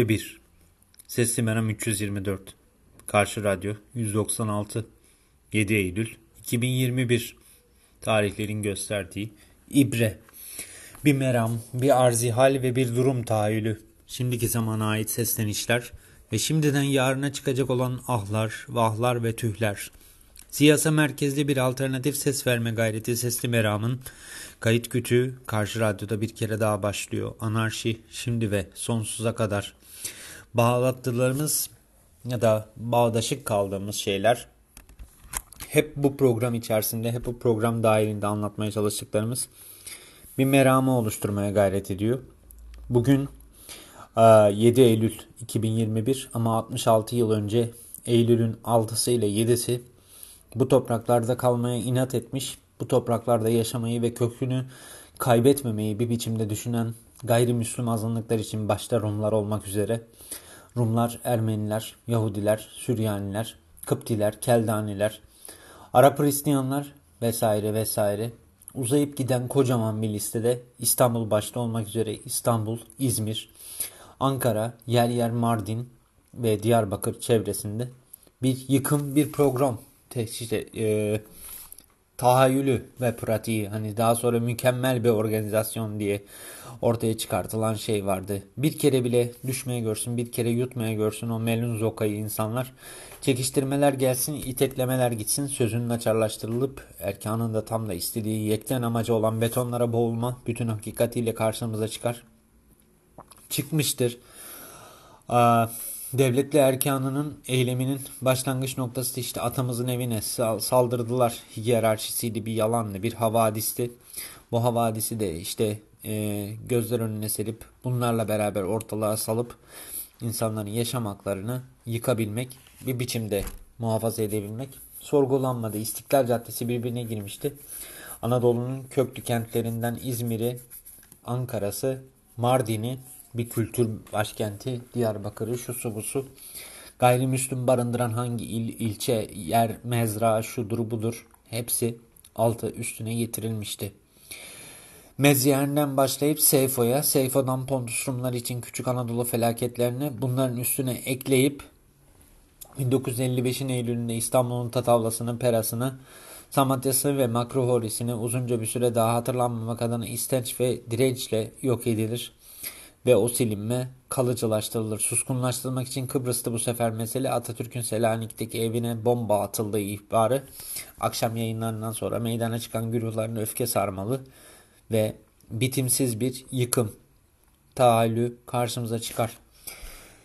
2 ve 1. Sesli Meram 324. Karşı Radyo 196. 7 Eylül 2021 tarihlerin gösterdiği ibre. Bir meram, bir arzihal ve bir durum tahayyülü. Şimdiki zamana ait seslenişler ve şimdiden yarına çıkacak olan ahlar, vahlar ve tühler. Siyasa merkezli bir alternatif ses verme gayreti sesli meramın kayıt kütüğü karşı radyoda bir kere daha başlıyor. Anarşi şimdi ve sonsuza kadar. Bağlattılarımız ya da bağdaşık kaldığımız şeyler hep bu program içerisinde, hep bu program dahilinde anlatmaya çalıştıklarımız bir meramı oluşturmaya gayret ediyor. Bugün 7 Eylül 2021 ama 66 yıl önce Eylül'ün 6'sı ile 7'si bu topraklarda kalmaya inat etmiş, bu topraklarda yaşamayı ve kökünü kaybetmemeyi bir biçimde düşünen gayrimüslim azınlıklar için başta Rumlar olmak üzere Rumlar, Ermeniler, Yahudiler, Süryaniler, Kıptiler, Keldaniler, Arap Hristiyanlar vesaire vesaire uzayıp giden kocaman bir listede İstanbul başta olmak üzere İstanbul, İzmir, Ankara, yer yer Mardin ve Diyarbakır çevresinde bir yıkım, bir program teşhis e, tahayyülü ve pratiği hani daha sonra mükemmel bir organizasyon diye ortaya çıkartılan şey vardı. Bir kere bile düşmeye görsün, bir kere yutmaya görsün o melun zokayı insanlar. Çekiştirmeler gelsin, iteklemeler gitsin, sözünün açarlaştırılıp erkanın da tam da istediği yekten amacı olan betonlara boğulma bütün hakikatiyle karşımıza çıkar. Çıkmıştır. Aa, Devletli erkanının eyleminin başlangıç noktası işte atamızın evine saldırdılar hiyerarşisiydi bir yalanlı bir havadisti. Bu havadisi de işte e, gözler önüne serip bunlarla beraber ortalığa salıp insanların yaşam haklarını yıkabilmek bir biçimde muhafaza edebilmek sorgulanmadı. İstiklal Caddesi birbirine girmişti. Anadolu'nun köklü kentlerinden İzmir'i, Ankara'sı, Mardin'i bir kültür başkenti. Diyarbakır'ı şu su bu su. Gayrimüslim barındıran hangi il, ilçe, yer, mezra, şudur budur hepsi altı üstüne getirilmişti. Mezyer'den başlayıp Seyfo'ya, Seyfo'dan Pontus Rumlar için Küçük Anadolu felaketlerini bunların üstüne ekleyip 1955'in Eylül'ünde İstanbul'un Tatavlası'nın Peras'ını, Samatya'sı ve Makrohoris'ini uzunca bir süre daha hatırlanmamak adına istenç ve dirençle yok edilir ve o silinme kalıcılaştırılır. Suskunlaştırmak için Kıbrıs'ta bu sefer mesele Atatürk'ün Selanik'teki evine bomba atıldığı ihbarı akşam yayınlarından sonra meydana çıkan güruhların öfke sarmalı ve bitimsiz bir yıkım tahayyülü karşımıza çıkar.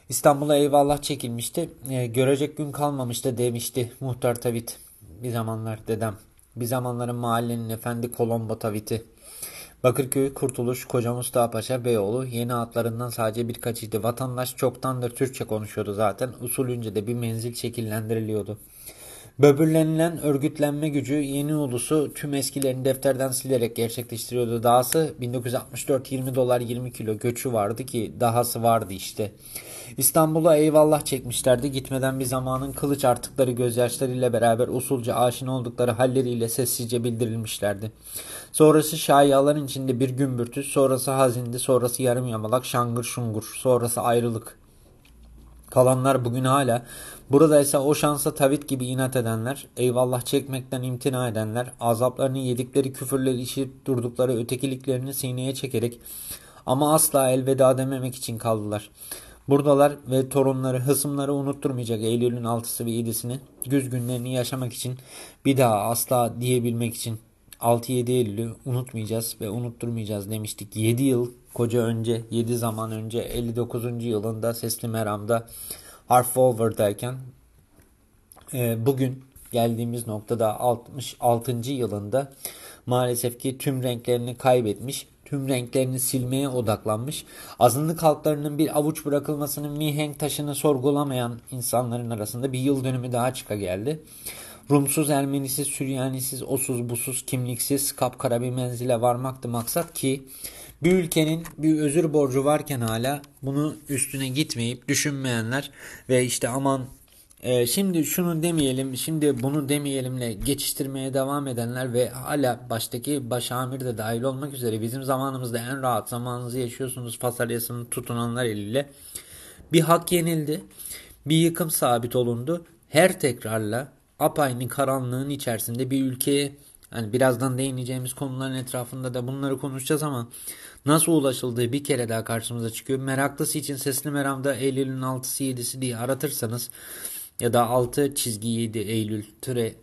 İstanbul'a eyvallah çekilmişti. E, görecek gün kalmamıştı demişti muhtar Tavit. Bir zamanlar dedem. Bir zamanların mahallenin efendi Kolombo Tavit'i. Bakırköy, Kurtuluş, Koca Mustafa Paşa, Beyoğlu yeni adlarından sadece birkaçıydı. Vatandaş çoktandır Türkçe konuşuyordu zaten. Usulünce de bir menzil şekillendiriliyordu. Böbürlenilen örgütlenme gücü yeni ulusu tüm eskilerini defterden silerek gerçekleştiriyordu. Dahası 1964 20 dolar 20 kilo göçü vardı ki dahası vardı işte. İstanbul'a eyvallah çekmişlerdi. Gitmeden bir zamanın kılıç artıkları gözyaşlarıyla beraber usulca aşina oldukları halleriyle sessizce bildirilmişlerdi. Sonrası şayiaların içinde bir gümbürtü, sonrası hazindi, sonrası yarım yamalak, şangır şungur, sonrası ayrılık. Kalanlar bugün hala buradaysa o şansa tavit gibi inat edenler, eyvallah çekmekten imtina edenler, azaplarını yedikleri küfürleri işit durdukları ötekiliklerini sineye çekerek ama asla elveda dememek için kaldılar. Buradalar ve torunları, hısımları unutturmayacak Eylül'ün altısı ve yedisini, güz günlerini yaşamak için, bir daha asla diyebilmek için 6-7 Eylül'ü unutmayacağız ve unutturmayacağız demiştik. 7 yıl koca önce, 7 zaman önce 59. yılında Sesli Meram'da Harfover'dayken e, bugün geldiğimiz noktada 66. yılında maalesef ki tüm renklerini kaybetmiş, tüm renklerini silmeye odaklanmış, azınlık halklarının bir avuç bırakılmasının mihenk taşını sorgulamayan insanların arasında bir yıl dönümü daha çıka geldi. Rumsuz, Ermenisiz, Süryanisiz, osuz, busuz, kimliksiz, kapkara bir menzile varmaktı maksat ki bir ülkenin bir özür borcu varken hala bunu üstüne gitmeyip düşünmeyenler ve işte aman Ee, şimdi şunu demeyelim, şimdi bunu demeyelimle geçiştirmeye devam edenler ve hala baştaki başamir de dahil olmak üzere bizim zamanımızda en rahat zamanınızı yaşıyorsunuz fasalyasını tutunanlar eliyle bir hak yenildi. Bir yıkım sabit olundu. Her tekrarla apaynı karanlığın içerisinde bir ülkeye hani birazdan değineceğimiz konuların etrafında da bunları konuşacağız ama nasıl ulaşıldığı bir kere daha karşımıza çıkıyor. Meraklısı için Sesli Meram'da Eylül'ün 6'sı 7'si diye aratırsanız ya da 6 çizgi 7 Eylül türe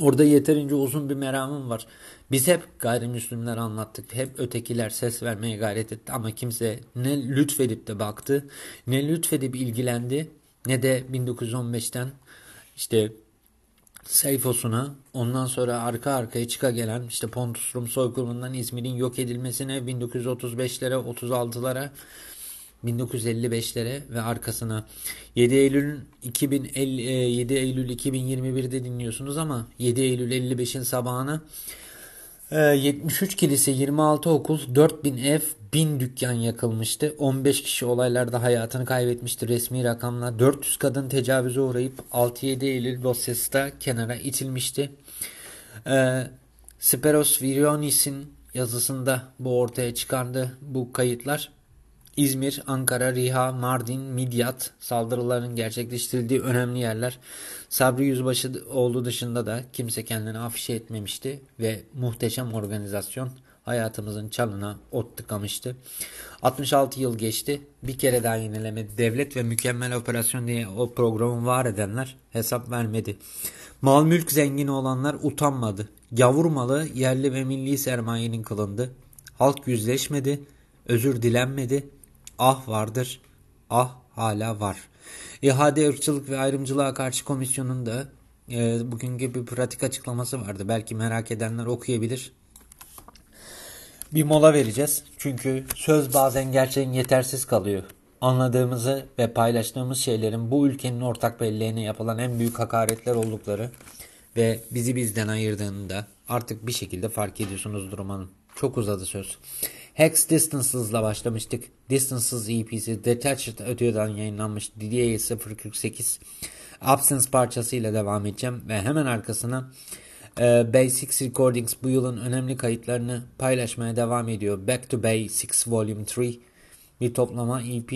Orada yeterince uzun bir meramım var. Biz hep gayrimüslimler anlattık. Hep ötekiler ses vermeye gayret etti ama kimse ne lütfedip de baktı, ne lütfedip ilgilendi, ne de 1915'ten işte Seyfos'una ondan sonra arka arkaya çıka gelen işte Pontus Rum soykırımından İzmir'in yok edilmesine 1935'lere 36'lara 1955'lere ve arkasına. 7 Eylül 2050 7 Eylül 2021'de dinliyorsunuz ama 7 Eylül 55'in sabahına 73 e, kilise, 26 okul, 4000 ev, 1000 dükkan yakılmıştı. 15 kişi olaylarda hayatını kaybetmişti resmi rakamla. 400 kadın tecavüze uğrayıp 6-7 Eylül dosyası da kenara itilmişti. Ee, Speros Virionis'in yazısında bu ortaya çıkardı bu kayıtlar. İzmir, Ankara, Riha, Mardin, Midyat saldırıların gerçekleştirildiği önemli yerler. Sabri Yüzbaşı olduğu dışında da kimse kendini afişe etmemişti ve muhteşem organizasyon hayatımızın çalına ot tıkamıştı. 66 yıl geçti. Bir kere daha yenilemedi. Devlet ve mükemmel operasyon diye o programı var edenler hesap vermedi. Mal mülk zengini olanlar utanmadı. Gavur malı yerli ve milli sermayenin kılındı. Halk yüzleşmedi, özür dilenmedi, ah vardır, ah hala var. İHA'de ırkçılık ve ayrımcılığa karşı komisyonun da e, bugünkü bir pratik açıklaması vardı. Belki merak edenler okuyabilir. Bir mola vereceğiz. Çünkü söz bazen gerçekten yetersiz kalıyor. Anladığımızı ve paylaştığımız şeylerin bu ülkenin ortak belleğine yapılan en büyük hakaretler oldukları ve bizi bizden ayırdığını da artık bir şekilde fark ediyorsunuz durumun. Çok uzadı söz. Hex Distances'la başlamıştık. Distances EP'si Detached Audio'dan yayınlanmış DDA 048 Absence parçasıyla devam edeceğim ve hemen arkasına Basics Recordings bu yılın önemli kayıtlarını paylaşmaya devam ediyor. Back to Basics Volume 3 bir toplama EP.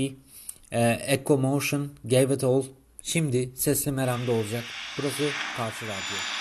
E, Echo Motion, Gave It All. Şimdi sesli meramda olacak. Burası Karşı Radyo.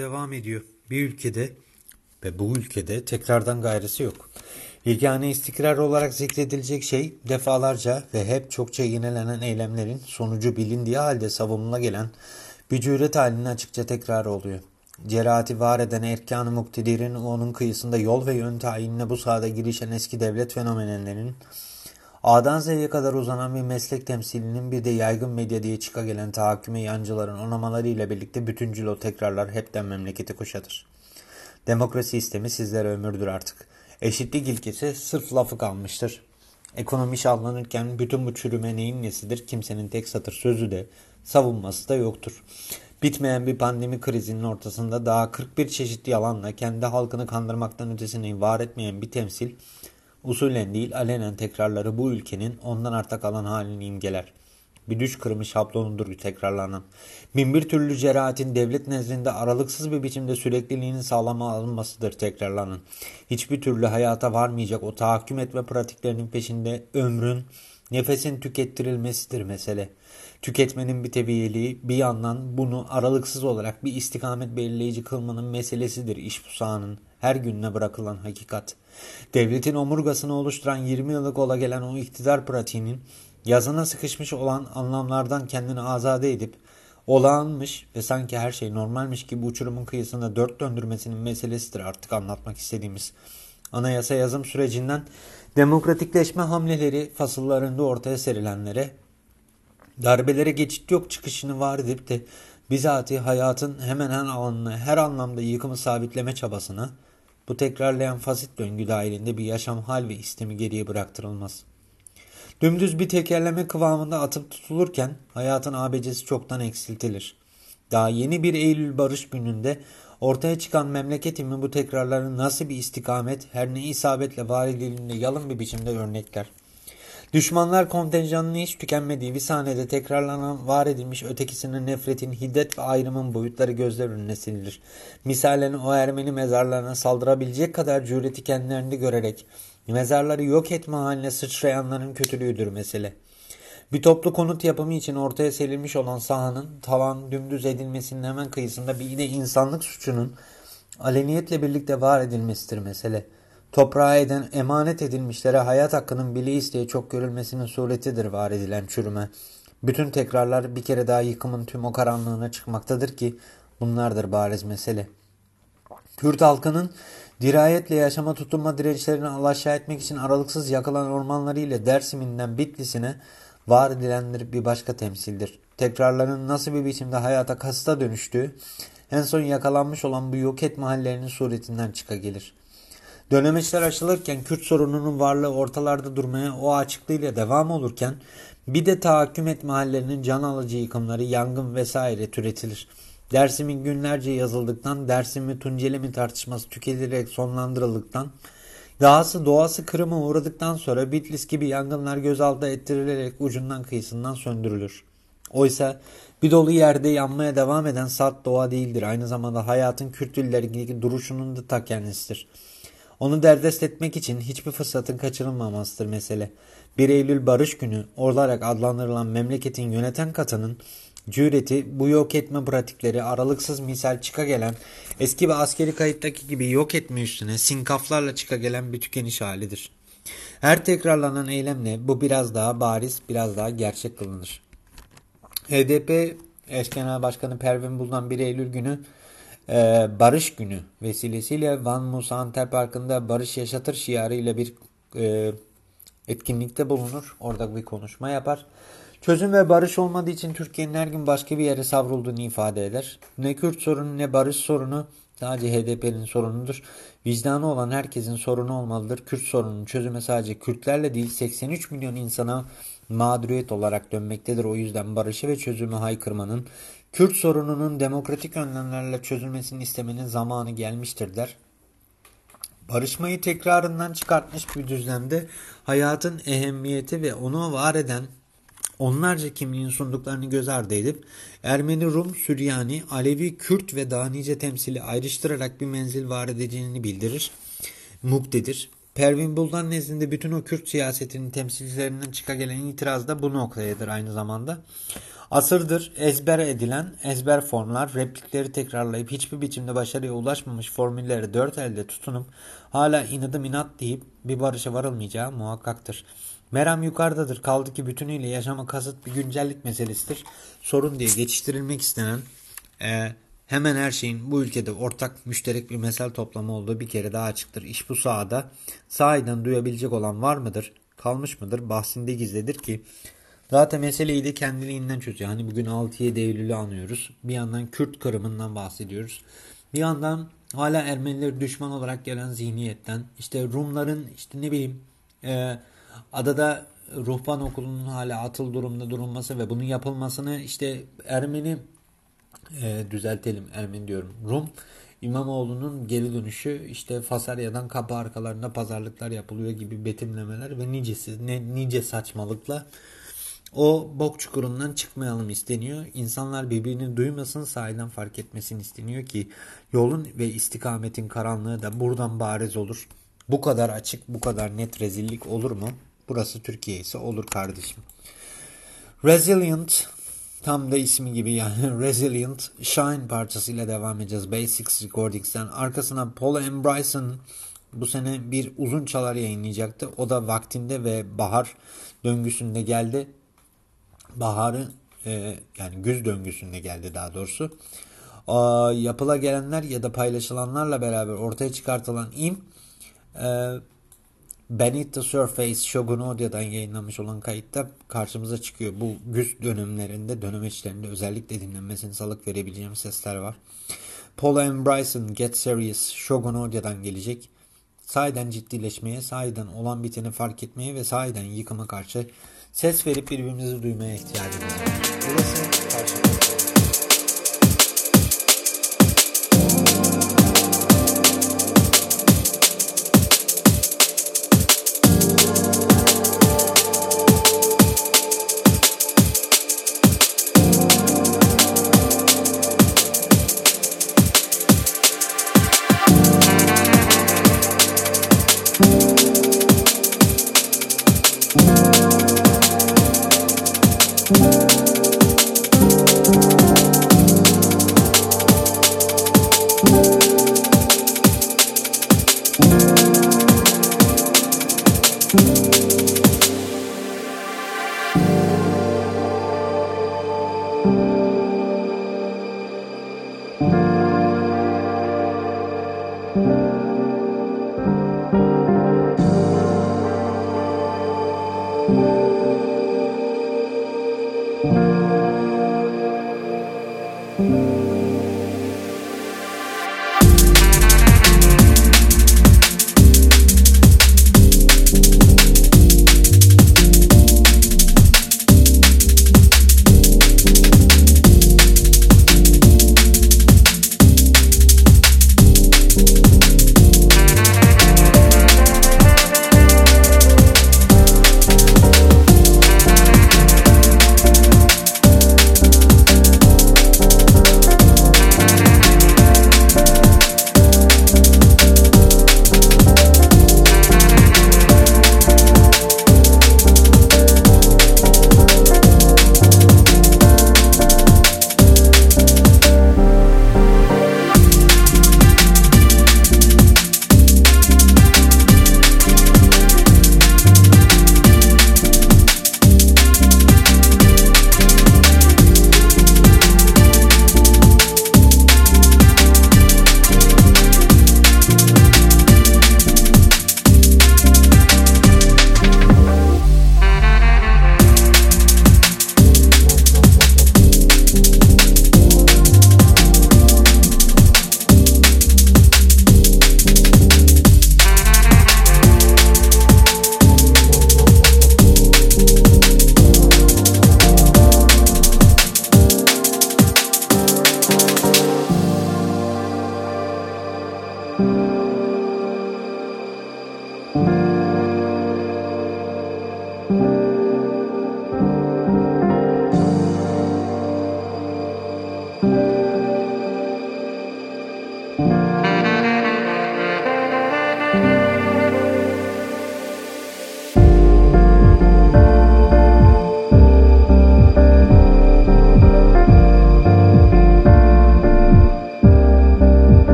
Devam ediyor. Bir ülkede ve bu ülkede tekrardan gayrısı yok. Yegane istikrar olarak zikredilecek şey defalarca ve hep çokça yinelenen eylemlerin sonucu bilindiği halde savunula gelen bir cüret halinin açıkça tekrarı oluyor. Cerahati var eden erkan-ı muktedirin onun kıyısında yol ve yön tayinine bu sahada girişen eski devlet fenomenlerinin A'dan Z'ye kadar uzanan bir meslek temsilinin bir de yaygın medya diye çıka gelen tahakküme yancıların onamalarıyla birlikte bütüncül o tekrarlar hepten memleketi kuşatır. Demokrasi istemi sizlere ömürdür artık. Eşitlik ilkesi sırf lafı kalmıştır. Ekonomi şallanırken bütün bu çürüme neyin nesidir kimsenin tek satır sözü de savunması da yoktur. Bitmeyen bir pandemi krizinin ortasında daha 41 çeşit yalanla kendi halkını kandırmaktan ötesini var etmeyen bir temsil Usulen değil alenen tekrarları bu ülkenin ondan arta kalan halini imgeler. Bir düş kırmış şablonudur tekrarlanan. Binbir türlü cerahatin devlet nezdinde aralıksız bir biçimde sürekliliğinin sağlama alınmasıdır tekrarlanan. Hiçbir türlü hayata varmayacak o tahakküm etme pratiklerinin peşinde ömrün, nefesin tükettirilmesidir mesele. Tüketmenin bir teviyeliği bir yandan bunu aralıksız olarak bir istikamet belirleyici kılmanın meselesidir iş bu her gününe bırakılan hakikat. Devletin omurgasını oluşturan 20 yıllık ola gelen o iktidar pratiğinin yazına sıkışmış olan anlamlardan kendini azade edip olağanmış ve sanki her şey normalmiş gibi uçurumun kıyısında dört döndürmesinin meselesidir artık anlatmak istediğimiz. Anayasa yazım sürecinden demokratikleşme hamleleri fasıllarında ortaya serilenlere, darbelere geçit yok çıkışını var edip de bizatihi hayatın hemen her alanını her anlamda yıkımı sabitleme çabasına, bu tekrarlayan fasit döngü dahilinde bir yaşam hal ve istemi geriye bıraktırılmaz. Dümdüz bir tekerleme kıvamında atıp tutulurken hayatın abecesi çoktan eksiltilir. Daha yeni bir Eylül barış gününde ortaya çıkan memleketimin bu tekrarların nasıl bir istikamet her ne isabetle var edildiğinde yalın bir biçimde örnekler. Düşmanlar kontenjanının hiç tükenmediği bir sahnede tekrarlanan var edilmiş ötekisinin nefretin, hiddet ve ayrımın boyutları gözler önüne serilir. Misalen o Ermeni mezarlarına saldırabilecek kadar cüreti kendilerinde görerek mezarları yok etme haline sıçrayanların kötülüğüdür mesele. Bir toplu konut yapımı için ortaya serilmiş olan sahanın tavan dümdüz edilmesinin hemen kıyısında bir yine insanlık suçunun aleniyetle birlikte var edilmesidir mesele. Toprağa eden emanet edilmişlere hayat hakkının bile isteye çok görülmesinin suretidir var edilen çürüme. Bütün tekrarlar bir kere daha yıkımın tüm o karanlığına çıkmaktadır ki bunlardır bariz mesele. Kürt halkının dirayetle yaşama tutunma dirençlerini alaşağı etmek için aralıksız yakılan ormanları ile Dersim'inden Bitlis'ine var edilendir bir başka temsildir. Tekrarların nasıl bir biçimde hayata kasta dönüştüğü en son yakalanmış olan bu yok etme hallerinin suretinden çıka gelir. Dönemeçler açılırken Kürt sorununun varlığı ortalarda durmaya o açıklığıyla devam olurken bir de tahakküm etme hallerinin can alıcı yıkımları, yangın vesaire türetilir. Dersimin günlerce yazıldıktan, Dersim Tunceli mi tartışması tüketilerek sonlandırıldıktan, dahası doğası kırıma uğradıktan sonra Bitlis gibi yangınlar gözaltı ettirilerek ucundan kıyısından söndürülür. Oysa bir dolu yerde yanmaya devam eden salt doğa değildir. Aynı zamanda hayatın Kürt illerindeki duruşunun da ta kendisidir. Onu derdest etmek için hiçbir fırsatın kaçırılmamasıdır mesele. 1 Eylül Barış Günü olarak adlandırılan memleketin yöneten katının cüreti bu yok etme pratikleri aralıksız misal çıka gelen eski ve askeri kayıttaki gibi yok etme üstüne sinkaflarla çıka gelen bir tükeniş halidir. Her tekrarlanan eylemle bu biraz daha bariz, biraz daha gerçek kılınır. HDP eş genel başkanı Pervin Buldan 1 Eylül günü e, Barış Günü vesilesiyle Van Musa Antep Parkı'nda Barış Yaşatır şiarıyla bir e, etkinlikte bulunur. Orada bir konuşma yapar. Çözüm ve barış olmadığı için Türkiye'nin her gün başka bir yere savrulduğunu ifade eder. Ne Kürt sorunu ne barış sorunu sadece HDP'nin sorunudur. Vicdanı olan herkesin sorunu olmalıdır. Kürt sorunun çözümü sadece Kürtlerle değil 83 milyon insana mağduriyet olarak dönmektedir. O yüzden barışı ve çözümü haykırmanın, Kürt sorununun demokratik önlemlerle çözülmesini istemenin zamanı gelmiştir der. Barışmayı tekrarından çıkartmış bir düzlemde hayatın ehemmiyeti ve onu var eden onlarca kimliğin sunduklarını göz ardı edip Ermeni, Rum, Süryani, Alevi, Kürt ve daha nice temsili ayrıştırarak bir menzil var edeceğini bildirir. Muktedir. Pervin Buldan nezdinde bütün o Kürt siyasetinin temsilcilerinden çıka itiraz da bu noktayadır aynı zamanda. Asırdır ezber edilen ezber formlar, replikleri tekrarlayıp hiçbir biçimde başarıya ulaşmamış formülleri dört elde tutunup hala inadım inat deyip bir barışa varılmayacağı muhakkaktır. Meram yukarıdadır. Kaldı ki bütünüyle yaşama kasıt bir güncellik meselesidir. Sorun diye geçiştirilmek istenen e, hemen her şeyin bu ülkede ortak müşterek bir mesel toplamı olduğu bir kere daha açıktır. İş bu sahada sahiden duyabilecek olan var mıdır? Kalmış mıdır? Bahsinde gizledir ki zaten meseleyi de kendiliğinden çözüyor. Hani bugün 6-7 Eylül'ü anıyoruz. Bir yandan Kürt kırımından bahsediyoruz. Bir yandan hala Ermenileri düşman olarak gelen zihniyetten işte Rumların işte ne bileyim e, adada ruhban okulunun hala atıl durumda durulması ve bunun yapılmasını işte Ermeni e, düzeltelim Ermeni diyorum Rum İmamoğlu'nun geri dönüşü işte Fasarya'dan kapı arkalarında pazarlıklar yapılıyor gibi betimlemeler ve nicesi, ne, nice saçmalıkla o bok çukurundan çıkmayalım isteniyor. İnsanlar birbirini duymasın sahiden fark etmesini isteniyor ki yolun ve istikametin karanlığı da buradan bariz olur. Bu kadar açık, bu kadar net rezillik olur mu? Burası Türkiye ise olur kardeşim. Resilient tam da ismi gibi yani Resilient Shine parçasıyla devam edeceğiz. Basics Recordings'ten. Arkasına Paul M. Bryson bu sene bir uzun çalar yayınlayacaktı. O da vaktinde ve bahar döngüsünde geldi. Baharı e, yani güz döngüsünde geldi daha doğrusu. A, yapıla gelenler ya da paylaşılanlarla beraber ortaya çıkartılan im e, Beneath Surface Shogun Audio'dan yayınlanmış olan kayıtta karşımıza çıkıyor. Bu güz dönemlerinde, dönem içlerinde özellikle dinlenmesini salık verebileceğim sesler var. Paul M. Bryson Get Serious Shogun Audio'dan gelecek. Sahiden ciddileşmeye, sahiden olan biteni fark etmeye ve sahiden yıkıma karşı ses verip birbirimizi duymaya ihtiyacımız var. Burası karşı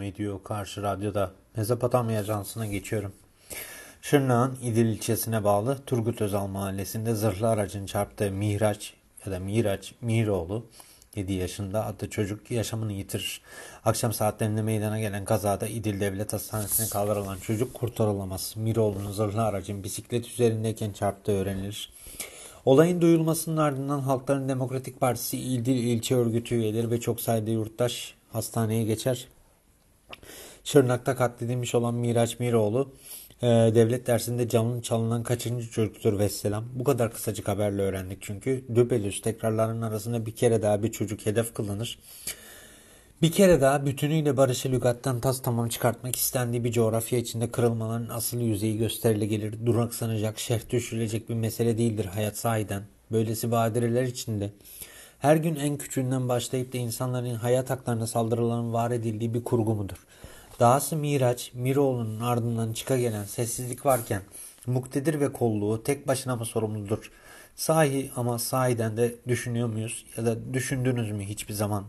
devam ediyor karşı radyoda. Mezopotamya Ajansı'na geçiyorum. Şırnak'ın İdil ilçesine bağlı Turgut Özal mahallesinde zırhlı aracın çarptığı Mihraç ya da Miraç Miroğlu 7 yaşında adlı çocuk yaşamını yitirir. Akşam saatlerinde meydana gelen kazada İdil Devlet Hastanesi'ne kaldırılan çocuk kurtarılamaz. Miroğlu'nun zırhlı aracın bisiklet üzerindeyken çarptığı öğrenilir. Olayın duyulmasının ardından Halkların Demokratik Partisi İdil ilçe örgütü üyeleri ve çok sayıda yurttaş hastaneye geçer. Şırnak'ta katledilmiş olan Miraç Miroğlu e, devlet dersinde canının çalınan kaçıncı çocuktur Vesselam. Bu kadar kısacık haberle öğrendik çünkü düpedüz tekrarların arasında bir kere daha bir çocuk hedef kılınır. Bir kere daha bütünüyle barışı lügattan tas tamam çıkartmak istendiği bir coğrafya içinde kırılmaların asıl yüzeyi gösterile gelir. Duraksanacak, şerh düşürülecek bir mesele değildir hayat sahiden. Böylesi badireler içinde her gün en küçüğünden başlayıp da insanların hayat haklarına saldırıların var edildiği bir kurgu mudur? Dahası Miraç, Miroğlu'nun ardından çıka gelen sessizlik varken muktedir ve kolluğu tek başına mı sorumludur? Sahi ama sahiden de düşünüyor muyuz ya da düşündünüz mü hiçbir zaman?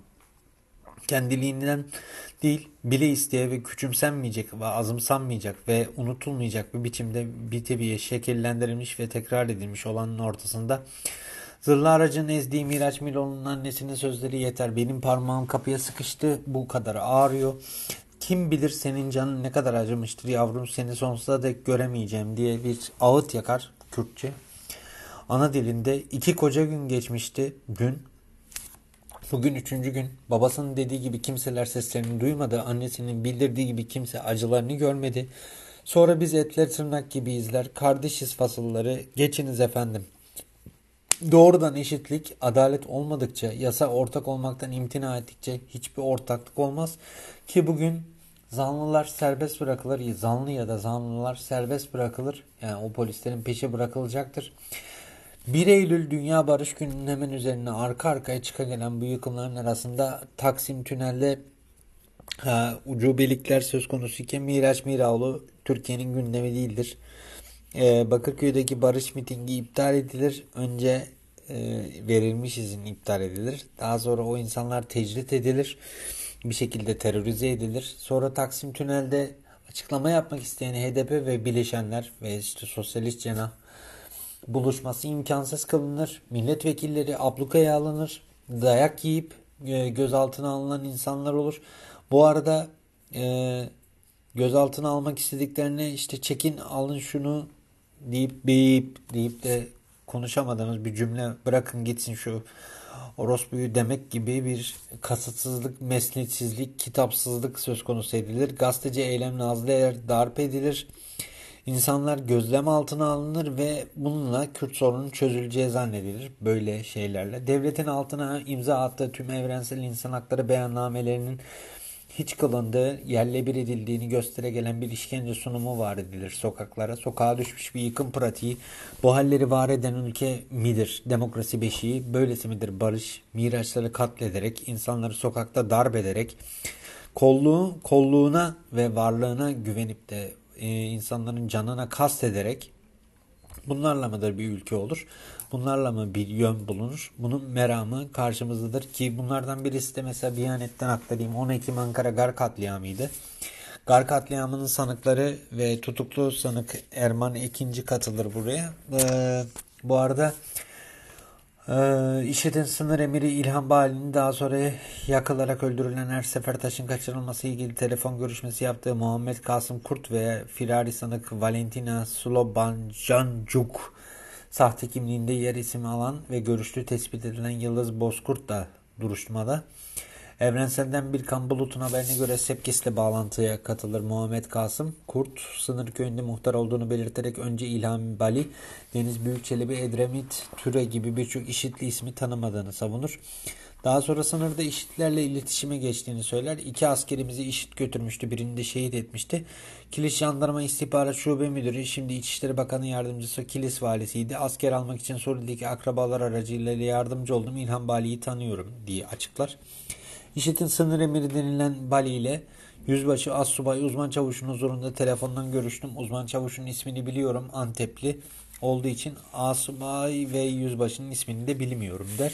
Kendiliğinden değil bile isteye ve küçümsenmeyecek ve azımsanmayacak ve unutulmayacak bir biçimde bir tebiye şekillendirilmiş ve tekrar edilmiş olanın ortasında Zırhlı aracın ezdiği Miraç Milo'nun annesinin sözleri yeter. Benim parmağım kapıya sıkıştı. Bu kadar ağrıyor. Kim bilir senin canın ne kadar acımıştır yavrum seni sonsuza dek göremeyeceğim diye bir ağıt yakar Kürtçe. Ana dilinde iki koca gün geçmişti gün. Bugün üçüncü gün. Babasının dediği gibi kimseler seslerini duymadı. Annesinin bildirdiği gibi kimse acılarını görmedi. Sonra biz etler tırnak gibi izler. Kardeşiz fasılları. Geçiniz efendim. Doğrudan eşitlik, adalet olmadıkça, yasa ortak olmaktan imtina ettikçe hiçbir ortaklık olmaz. Ki bugün zanlılar serbest bırakılır, zanlı ya da zanlılar serbest bırakılır. Yani o polislerin peşi bırakılacaktır. 1 Eylül Dünya Barış Günü'nün hemen üzerine arka arkaya çıka gelen bu yıkımların arasında Taksim Tünel'de ha, ucubelikler söz konusu iken Miraç Miraoğlu Türkiye'nin gündemi değildir e, Bakırköy'deki barış mitingi iptal edilir. Önce e, verilmiş izin iptal edilir. Daha sonra o insanlar tecrit edilir. Bir şekilde terörize edilir. Sonra Taksim Tünel'de açıklama yapmak isteyen HDP ve bileşenler ve işte sosyalist cenah buluşması imkansız kılınır. Milletvekilleri ablukaya alınır. Dayak yiyip e, gözaltına alınan insanlar olur. Bu arada e, gözaltına almak istediklerine işte çekin alın şunu deyip bip deyip de konuşamadığınız bir cümle bırakın gitsin şu orospuyu demek gibi bir kasıtsızlık, mesnetsizlik, kitapsızlık söz konusu edilir. Gazeteci eylem nazlı eğer darp edilir. İnsanlar gözlem altına alınır ve bununla Kürt sorunun çözüleceği zannedilir. Böyle şeylerle. Devletin altına imza attığı tüm evrensel insan hakları beyannamelerinin hiç kılındığı, yerle bir edildiğini göstere gelen bir işkence sunumu var edilir sokaklara. Sokağa düşmüş bir yıkım pratiği bu halleri var eden ülke midir? Demokrasi beşiği böylesi midir? Barış, miraçları katlederek, insanları sokakta darp ederek, kolluğu, kolluğuna ve varlığına güvenip de e, insanların canına kast ederek Bunlarla mıdır bir ülke olur? Bunlarla mı bir yön bulunur? Bunun meramı karşımızdadır ki bunlardan birisi de mesela Biyanet'ten aktarayım 10 Ekim Ankara Gar katliamıydı. Gar katliamının sanıkları ve tutuklu sanık Erman ikinci katılır buraya. Ee, bu arada ee, IŞİD'in sınır emiri İlhan Bali'nin daha sonra yakılarak öldürülen her sefer taşın kaçırılması ilgili telefon görüşmesi yaptığı Muhammed Kasım Kurt ve firari sanık Valentina Slobanjancuk sahte kimliğinde yer ismi alan ve görüştüğü tespit edilen Yıldız Bozkurt da duruşmada. Evrensel'den bir kan bulutun haberine göre Sepkis'le bağlantıya katılır Muhammed Kasım. Kurt sınır köyünde muhtar olduğunu belirterek önce İlham Bali, Deniz Büyükçelebi, Edremit, Türe gibi birçok işitli ismi tanımadığını savunur. Daha sonra sınırda işitlerle iletişime geçtiğini söyler. İki askerimizi işit götürmüştü. Birini de şehit etmişti. Kilis Jandarma İstihbarat Şube Müdürü, şimdi İçişleri Bakanı Yardımcısı Kilis Valisi'ydi. Asker almak için Suriye'deki akrabalar aracılığıyla yardımcı oldum. İlhan Bali'yi tanıyorum diye açıklar. İşitin sınır emiri denilen Bali ile Yüzbaşı Assubay Uzman Çavuş'un huzurunda telefondan görüştüm. Uzman Çavuş'un ismini biliyorum Antepli olduğu için Asubay ve Yüzbaşı'nın ismini de bilmiyorum der.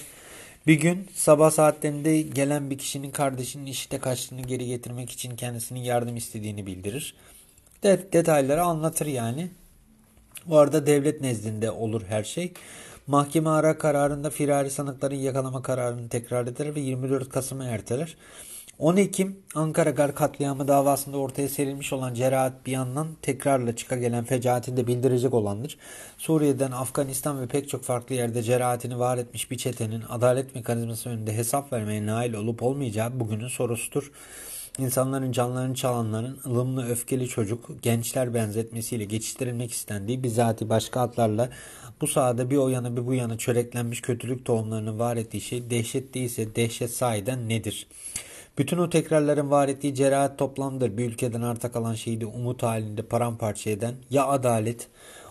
Bir gün sabah saatlerinde gelen bir kişinin kardeşinin işte kaçtığını geri getirmek için kendisinin yardım istediğini bildirir. Det detayları anlatır yani. Bu arada devlet nezdinde olur her şey. Mahkeme ara kararında firari sanıkların yakalama kararını tekrar eder ve 24 Kasım'a erteler. 10 Ekim Ankara Gar katliamı davasında ortaya serilmiş olan cerahat bir yandan tekrarla çıka gelen fecaati de bildirecek olandır. Suriye'den Afganistan ve pek çok farklı yerde cerahatini var etmiş bir çetenin adalet mekanizması önünde hesap vermeye nail olup olmayacağı bugünün sorusudur. İnsanların canlarını çalanların ılımlı öfkeli çocuk gençler benzetmesiyle geçiştirilmek istendiği bizatihi başka adlarla bu sahada bir o yana bir bu yana çöreklenmiş kötülük tohumlarını var ettiği şey dehşet değilse dehşet sahiden nedir? Bütün o tekrarların var ettiği cerahat toplamdır. Bir ülkeden arta kalan şeyi umut halinde paramparça eden ya adalet,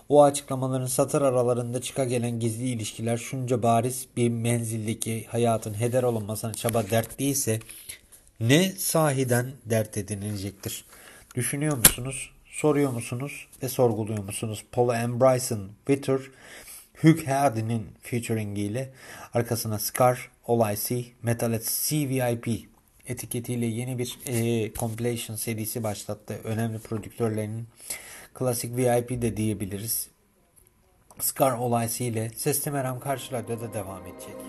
o açıklamaların satır aralarında çıka gelen gizli ilişkiler şunca bariz bir menzildeki hayatın heder olunmasına çaba dert değilse ne sahiden dert edinilecektir? Düşünüyor musunuz? Soruyor musunuz? Ve sorguluyor musunuz? Paula M. Bryson, Witter, Hugh Hardy'nin featuringiyle arkasına Scar, All I See, Metalhead CVIP etiketiyle yeni bir e, compilation serisi başlattı. Önemli prodüktörlerinin klasik VIP de diyebiliriz. Scar See ile Sesli Meram Karşı Radyo'da devam edecek.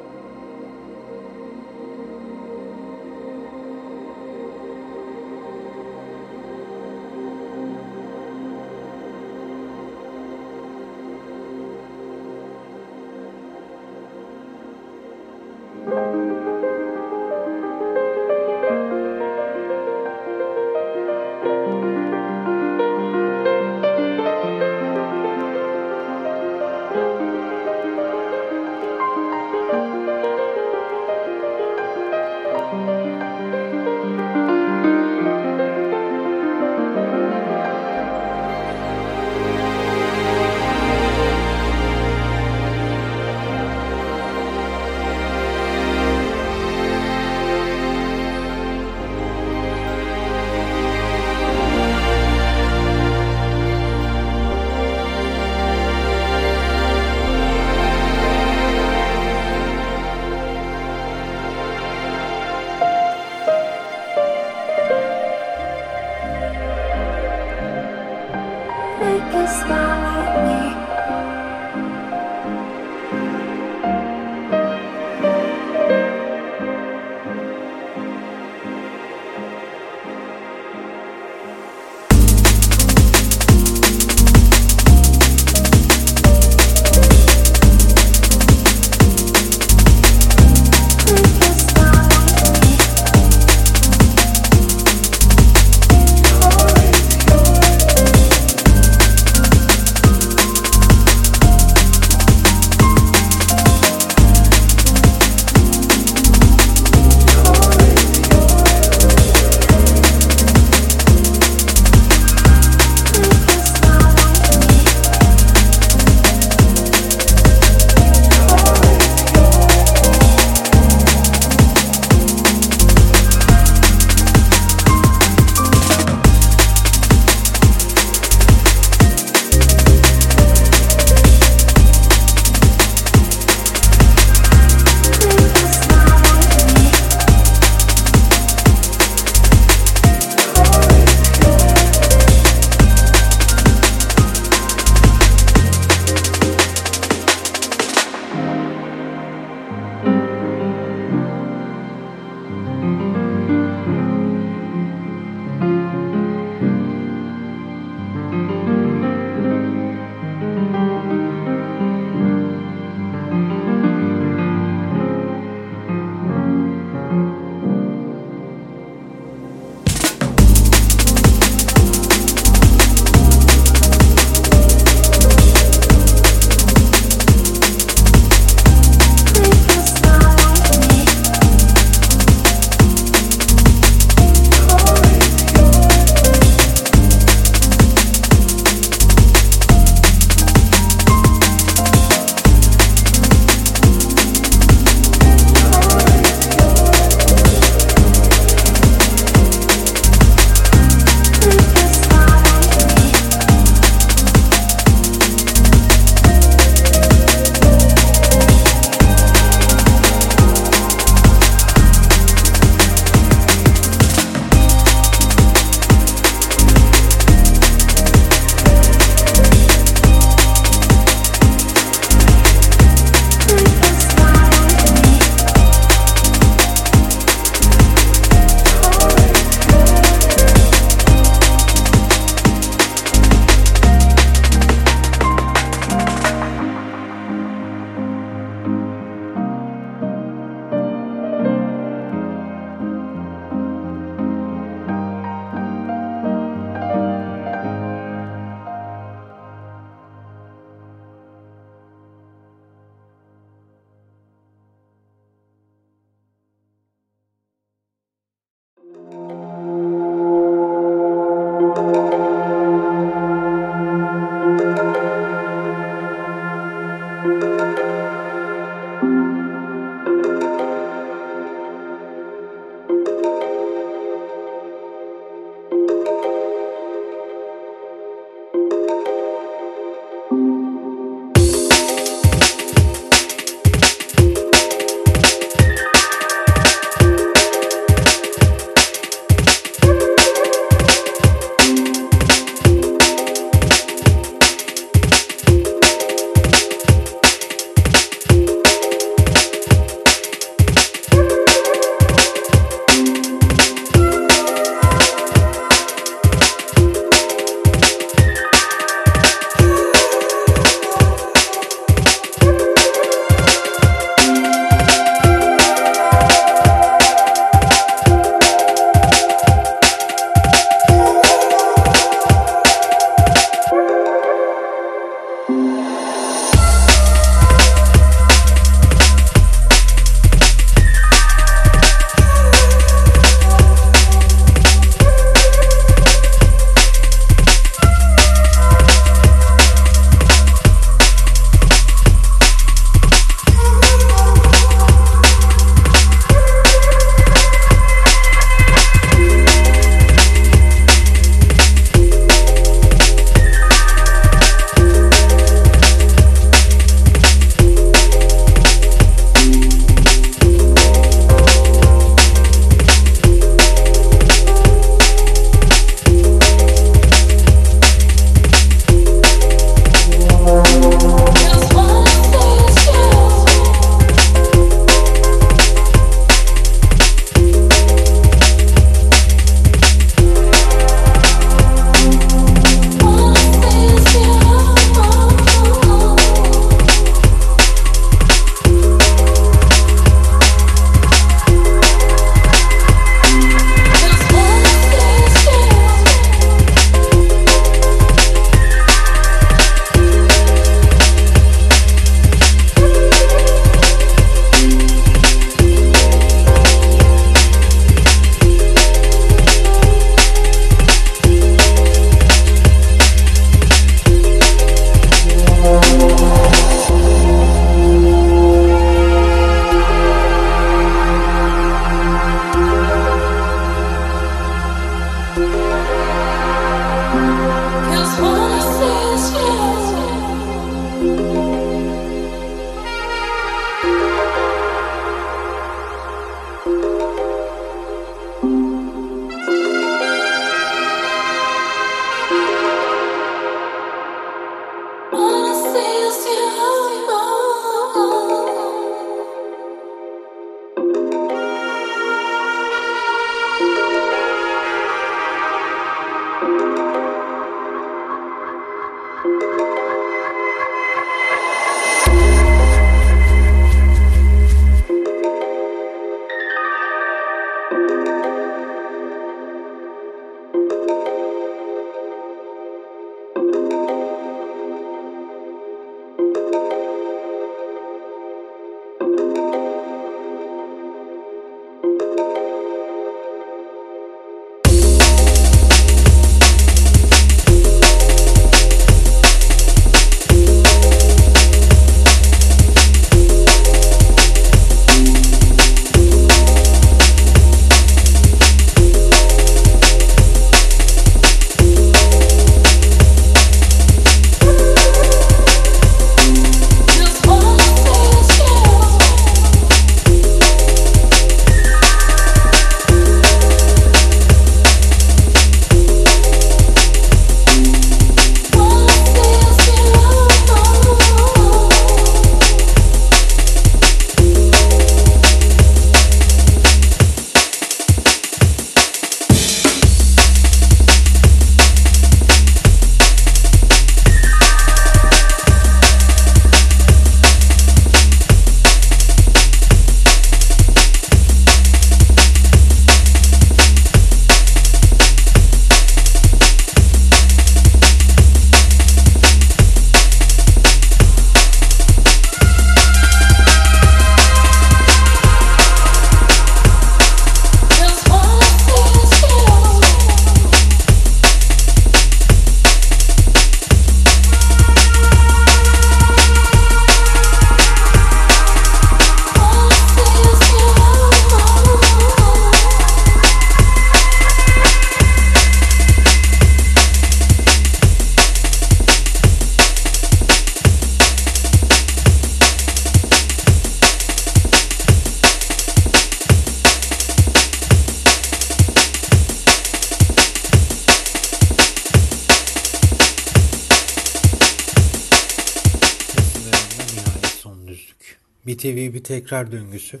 Bir tevi bir tekrar döngüsü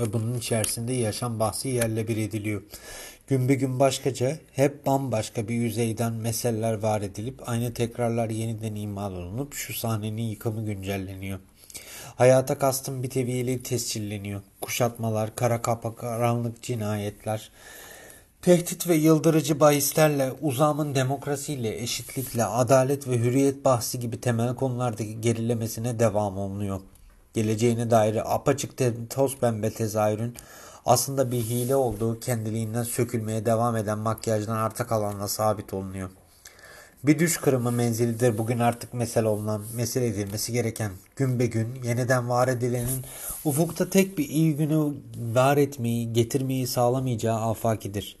ve bunun içerisinde yaşam bahsi yerle bir ediliyor. Gün bir gün başkaca hep bambaşka bir yüzeyden meseleler var edilip aynı tekrarlar yeniden imal olunup şu sahnenin yıkımı güncelleniyor. Hayata kastım bir teviyeleri tescilleniyor. Kuşatmalar, kara kapak, karanlık cinayetler, tehdit ve yıldırıcı bahislerle, uzamın demokrasiyle, eşitlikle, adalet ve hürriyet bahsi gibi temel konulardaki gerilemesine devam olunuyor. Geleceğine dair apaçık toz pembe tezahürün aslında bir hile olduğu kendiliğinden sökülmeye devam eden makyajdan arta kalanla sabit olunuyor. Bir düş kırımı menzilidir bugün artık mesele olunan, mesele edilmesi gereken. Gün be gün yeniden var edilenin ufukta tek bir iyi günü var etmeyi, getirmeyi sağlamayacağı afakidir.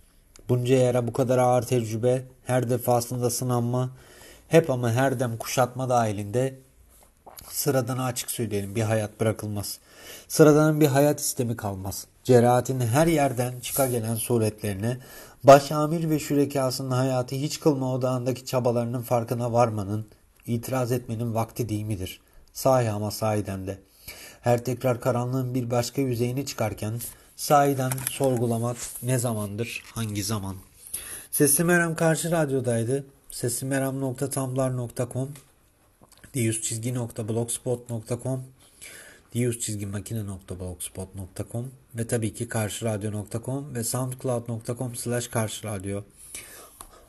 Bunca yere bu kadar ağır tecrübe, her defasında sınanma, hep ama her dem kuşatma dahilinde sıradan açık söyleyelim bir hayat bırakılmaz. Sıradan bir hayat istemi kalmaz. Cerahatin her yerden çıka gelen suretlerine, başamir ve şürekasının hayatı hiç kılma odağındaki çabalarının farkına varmanın, itiraz etmenin vakti değil midir? Sahi ama sahiden de. Her tekrar karanlığın bir başka yüzeyini çıkarken, sahiden sorgulamak ne zamandır, hangi zaman? Sesli Meram karşı radyodaydı. Seslimeram.tumblr.com diyüzçizgi.blogspot.com diyüzçizgimakine.blogspot.com ve tabii ki karşıradyo.com ve soundcloud.com slash karşıradyo.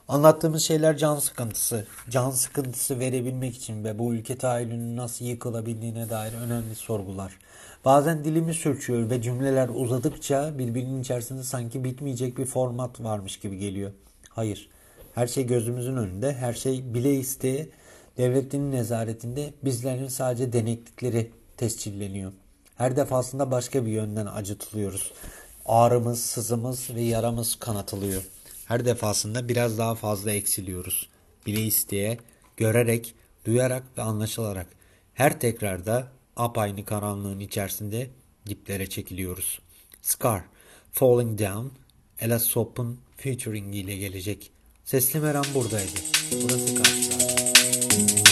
Anlattığımız şeyler can sıkıntısı. Can sıkıntısı verebilmek için ve bu ülke tahayyülünün nasıl yıkılabildiğine dair önemli sorgular. Bazen dilimiz sürçüyor ve cümleler uzadıkça birbirinin içerisinde sanki bitmeyecek bir format varmış gibi geliyor. Hayır. Her şey gözümüzün önünde. Her şey bile isteye devletinin nezaretinde bizlerin sadece deneklikleri tescilleniyor. Her defasında başka bir yönden acıtılıyoruz. Ağrımız, sızımız ve yaramız kanatılıyor. Her defasında biraz daha fazla eksiliyoruz. Bile isteye, görerek, duyarak ve anlaşılarak. Her tekrarda apaynı karanlığın içerisinde diplere çekiliyoruz. Scar, Falling Down, Ella Sop'un featuring ile gelecek. Sesli Meram buradaydı. Burası karşılar. Thank you.